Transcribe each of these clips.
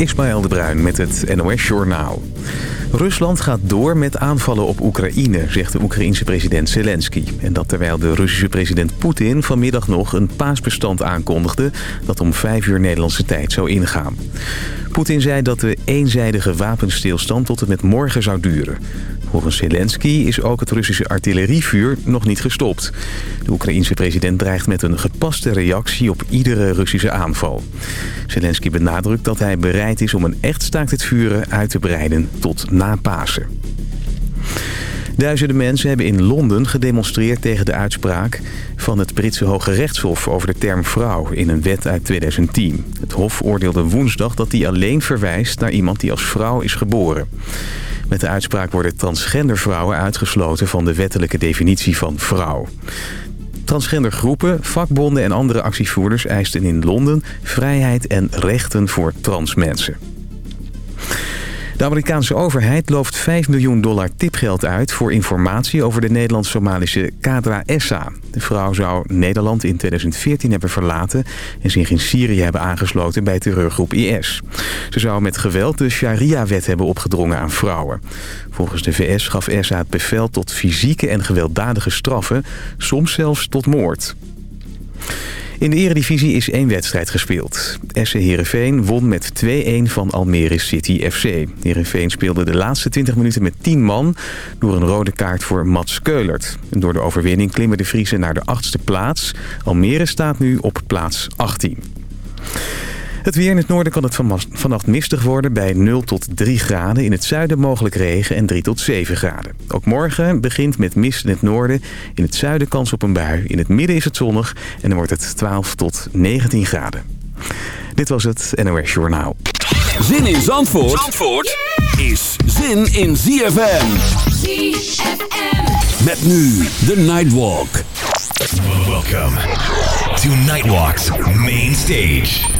Ismaël de Bruin met het NOS Journaal. Rusland gaat door met aanvallen op Oekraïne, zegt de Oekraïense president Zelensky. En dat terwijl de Russische president Poetin vanmiddag nog een paasbestand aankondigde... dat om vijf uur Nederlandse tijd zou ingaan. Poetin zei dat de eenzijdige wapenstilstand tot en met morgen zou duren. Volgens Zelensky is ook het Russische artillerievuur nog niet gestopt. De Oekraïense president dreigt met een gepaste reactie op iedere Russische aanval. Zelensky benadrukt dat hij bereid is om een echt staakt het vuren uit te breiden tot na Pasen. Duizenden mensen hebben in Londen gedemonstreerd tegen de uitspraak van het Britse Hoge Rechtshof over de term vrouw in een wet uit 2010. Het hof oordeelde woensdag dat die alleen verwijst naar iemand die als vrouw is geboren. Met de uitspraak worden transgender vrouwen uitgesloten van de wettelijke definitie van vrouw. Transgender groepen, vakbonden en andere actievoerders eisten in Londen vrijheid en rechten voor trans mensen. De Amerikaanse overheid looft 5 miljoen dollar tipgeld uit... voor informatie over de Nederlands-Somalische Kadra Essa. De vrouw zou Nederland in 2014 hebben verlaten... en zich in Syrië hebben aangesloten bij terreurgroep IS. Ze zou met geweld de sharia-wet hebben opgedrongen aan vrouwen. Volgens de VS gaf Essa het bevel tot fysieke en gewelddadige straffen... soms zelfs tot moord. In de eredivisie is één wedstrijd gespeeld. SC Heerenveen won met 2-1 van Almere City FC. Heerenveen speelde de laatste 20 minuten met 10 man... door een rode kaart voor Mats Keulert. door de overwinning klimmen de Friesen naar de achtste plaats. Almere staat nu op plaats 18. Het weer in het noorden kan het vannacht mistig worden bij 0 tot 3 graden. In het zuiden mogelijk regen en 3 tot 7 graden. Ook morgen begint met mist in het noorden. In het zuiden kans op een bui. In het midden is het zonnig en dan wordt het 12 tot 19 graden. Dit was het NOS Journaal. Zin in Zandvoort, Zandvoort is zin in ZFM. ZFM. Met nu de Nightwalk. Welcome to Nightwalk's main stage.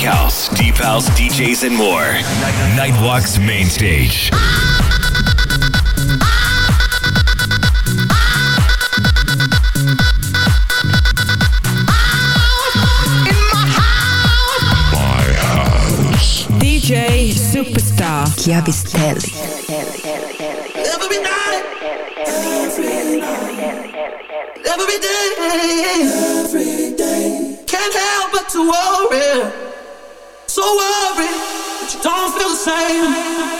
Tech House, Deep House, DJs, and more. Nightwalk's main stage. My house. DJ Superstar Chiavistelli. Every night, every day, every day, can't help but to worry so worried that you don't feel the same.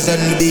present be.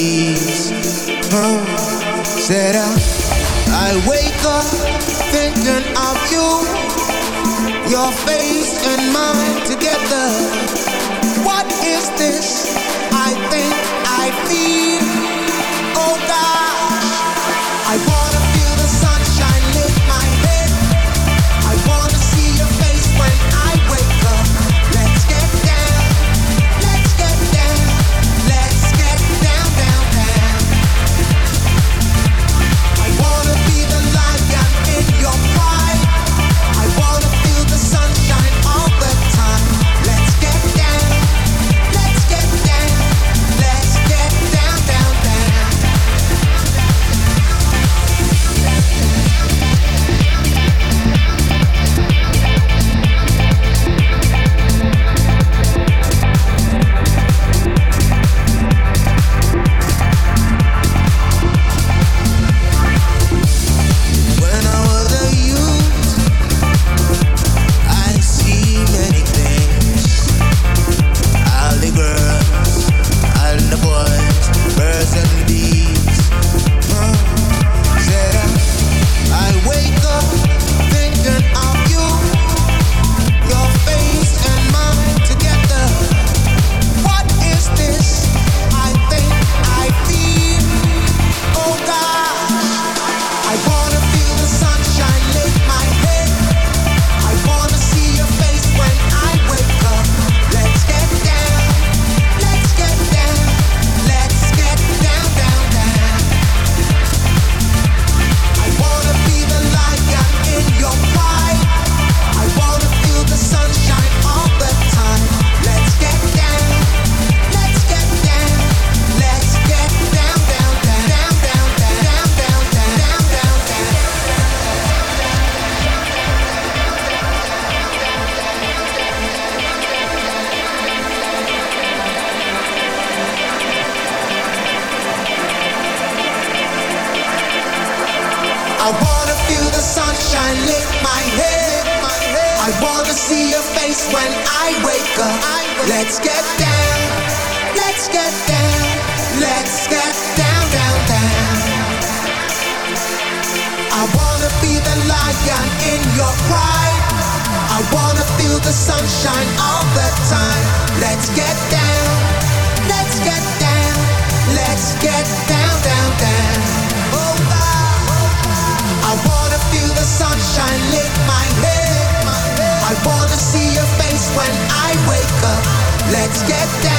the sunshine all the time. Let's get down, let's get down, let's get down, down, down. Oh, wow. I wanna feel the sunshine lick my head. I wanna see your face when I wake up. Let's get down.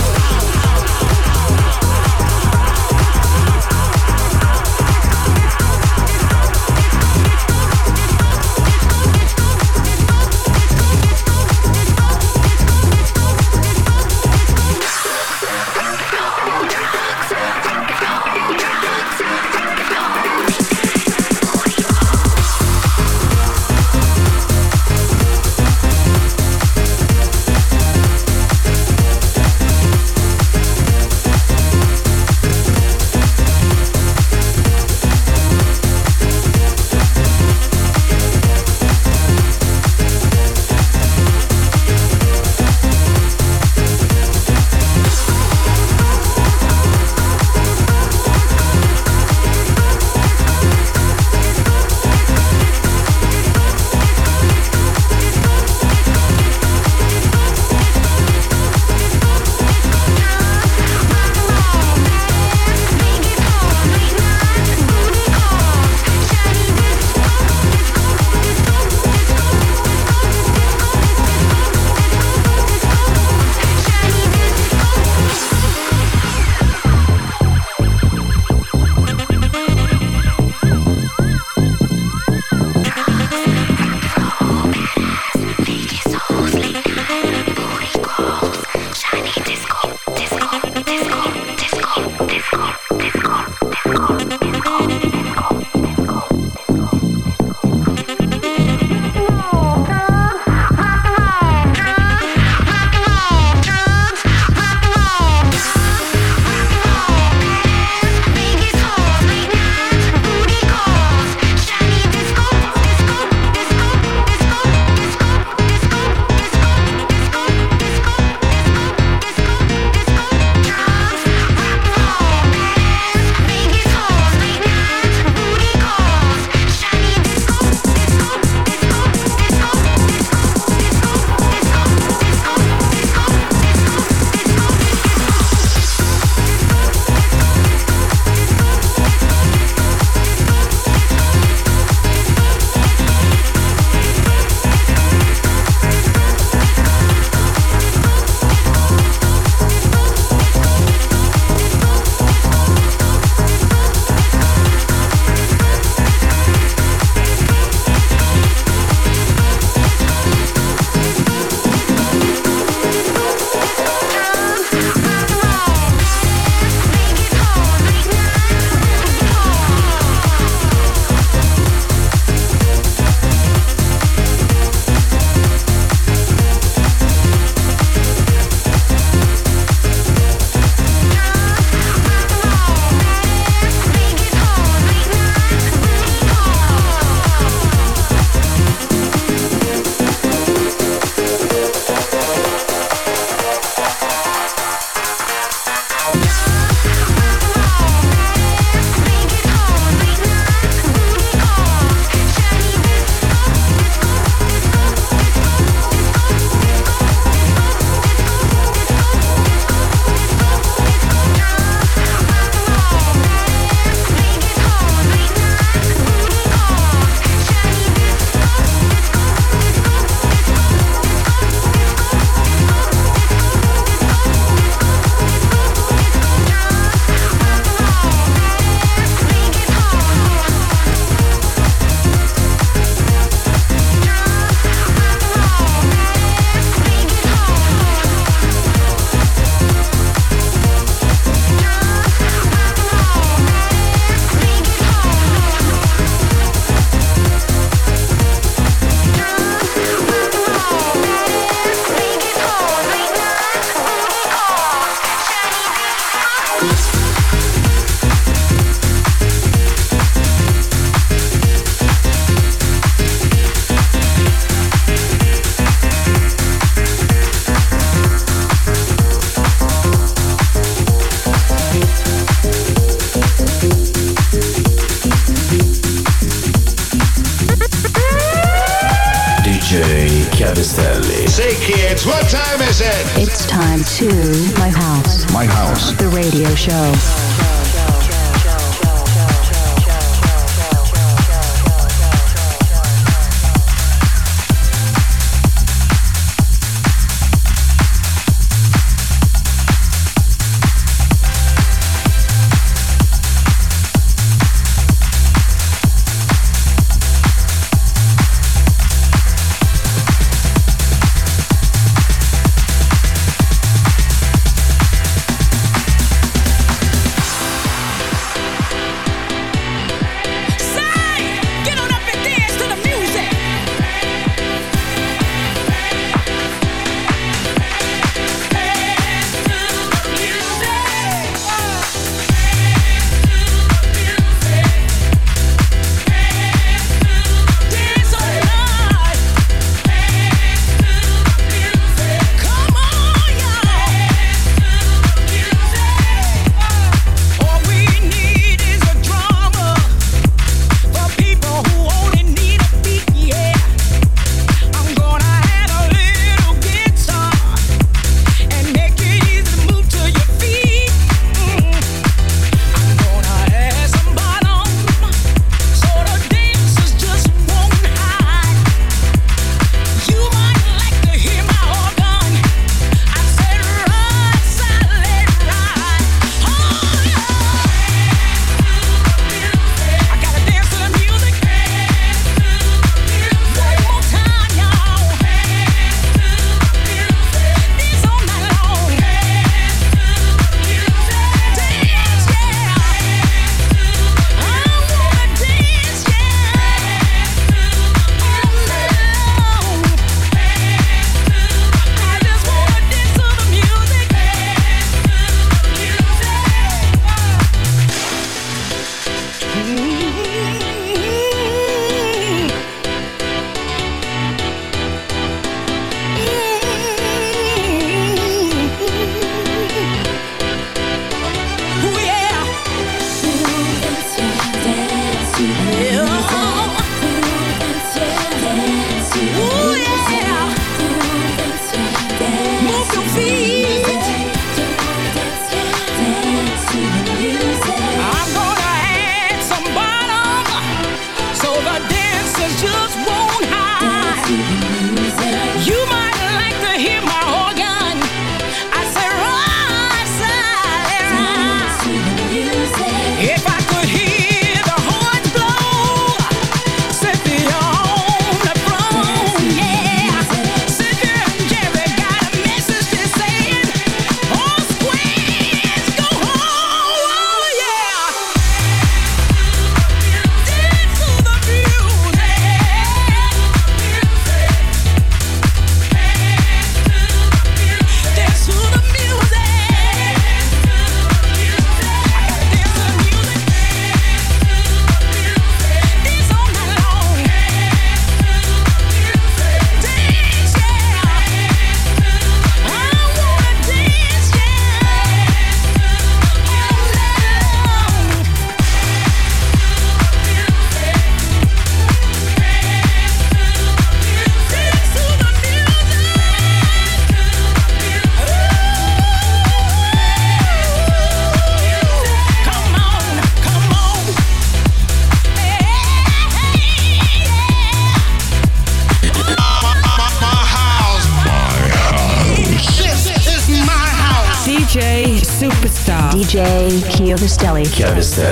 Kelly. Kevin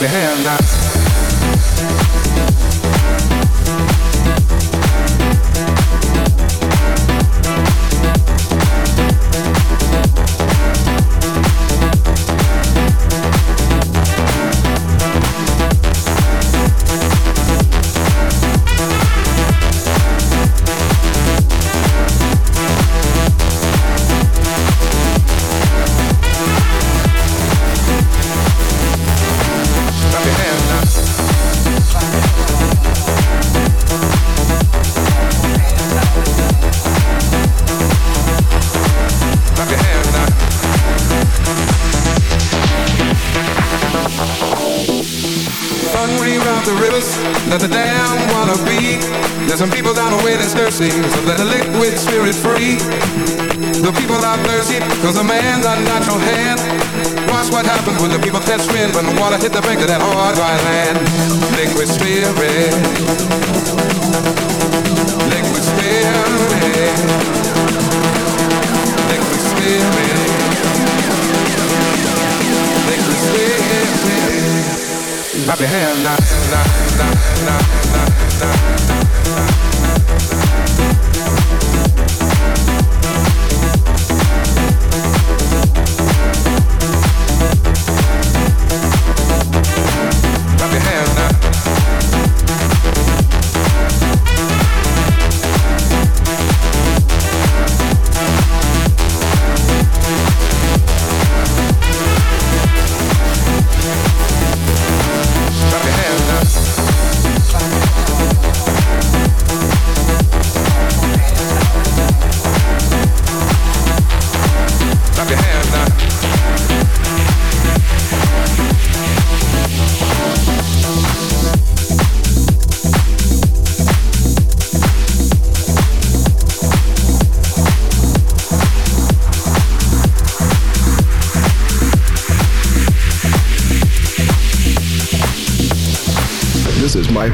behända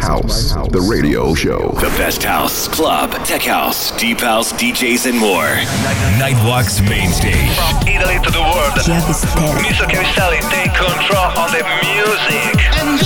house, the radio show. The best house, club, tech house, deep house, DJs, and more. Nightwalk's main stage. From Italy to the world. Mr. Camisali take control of the music.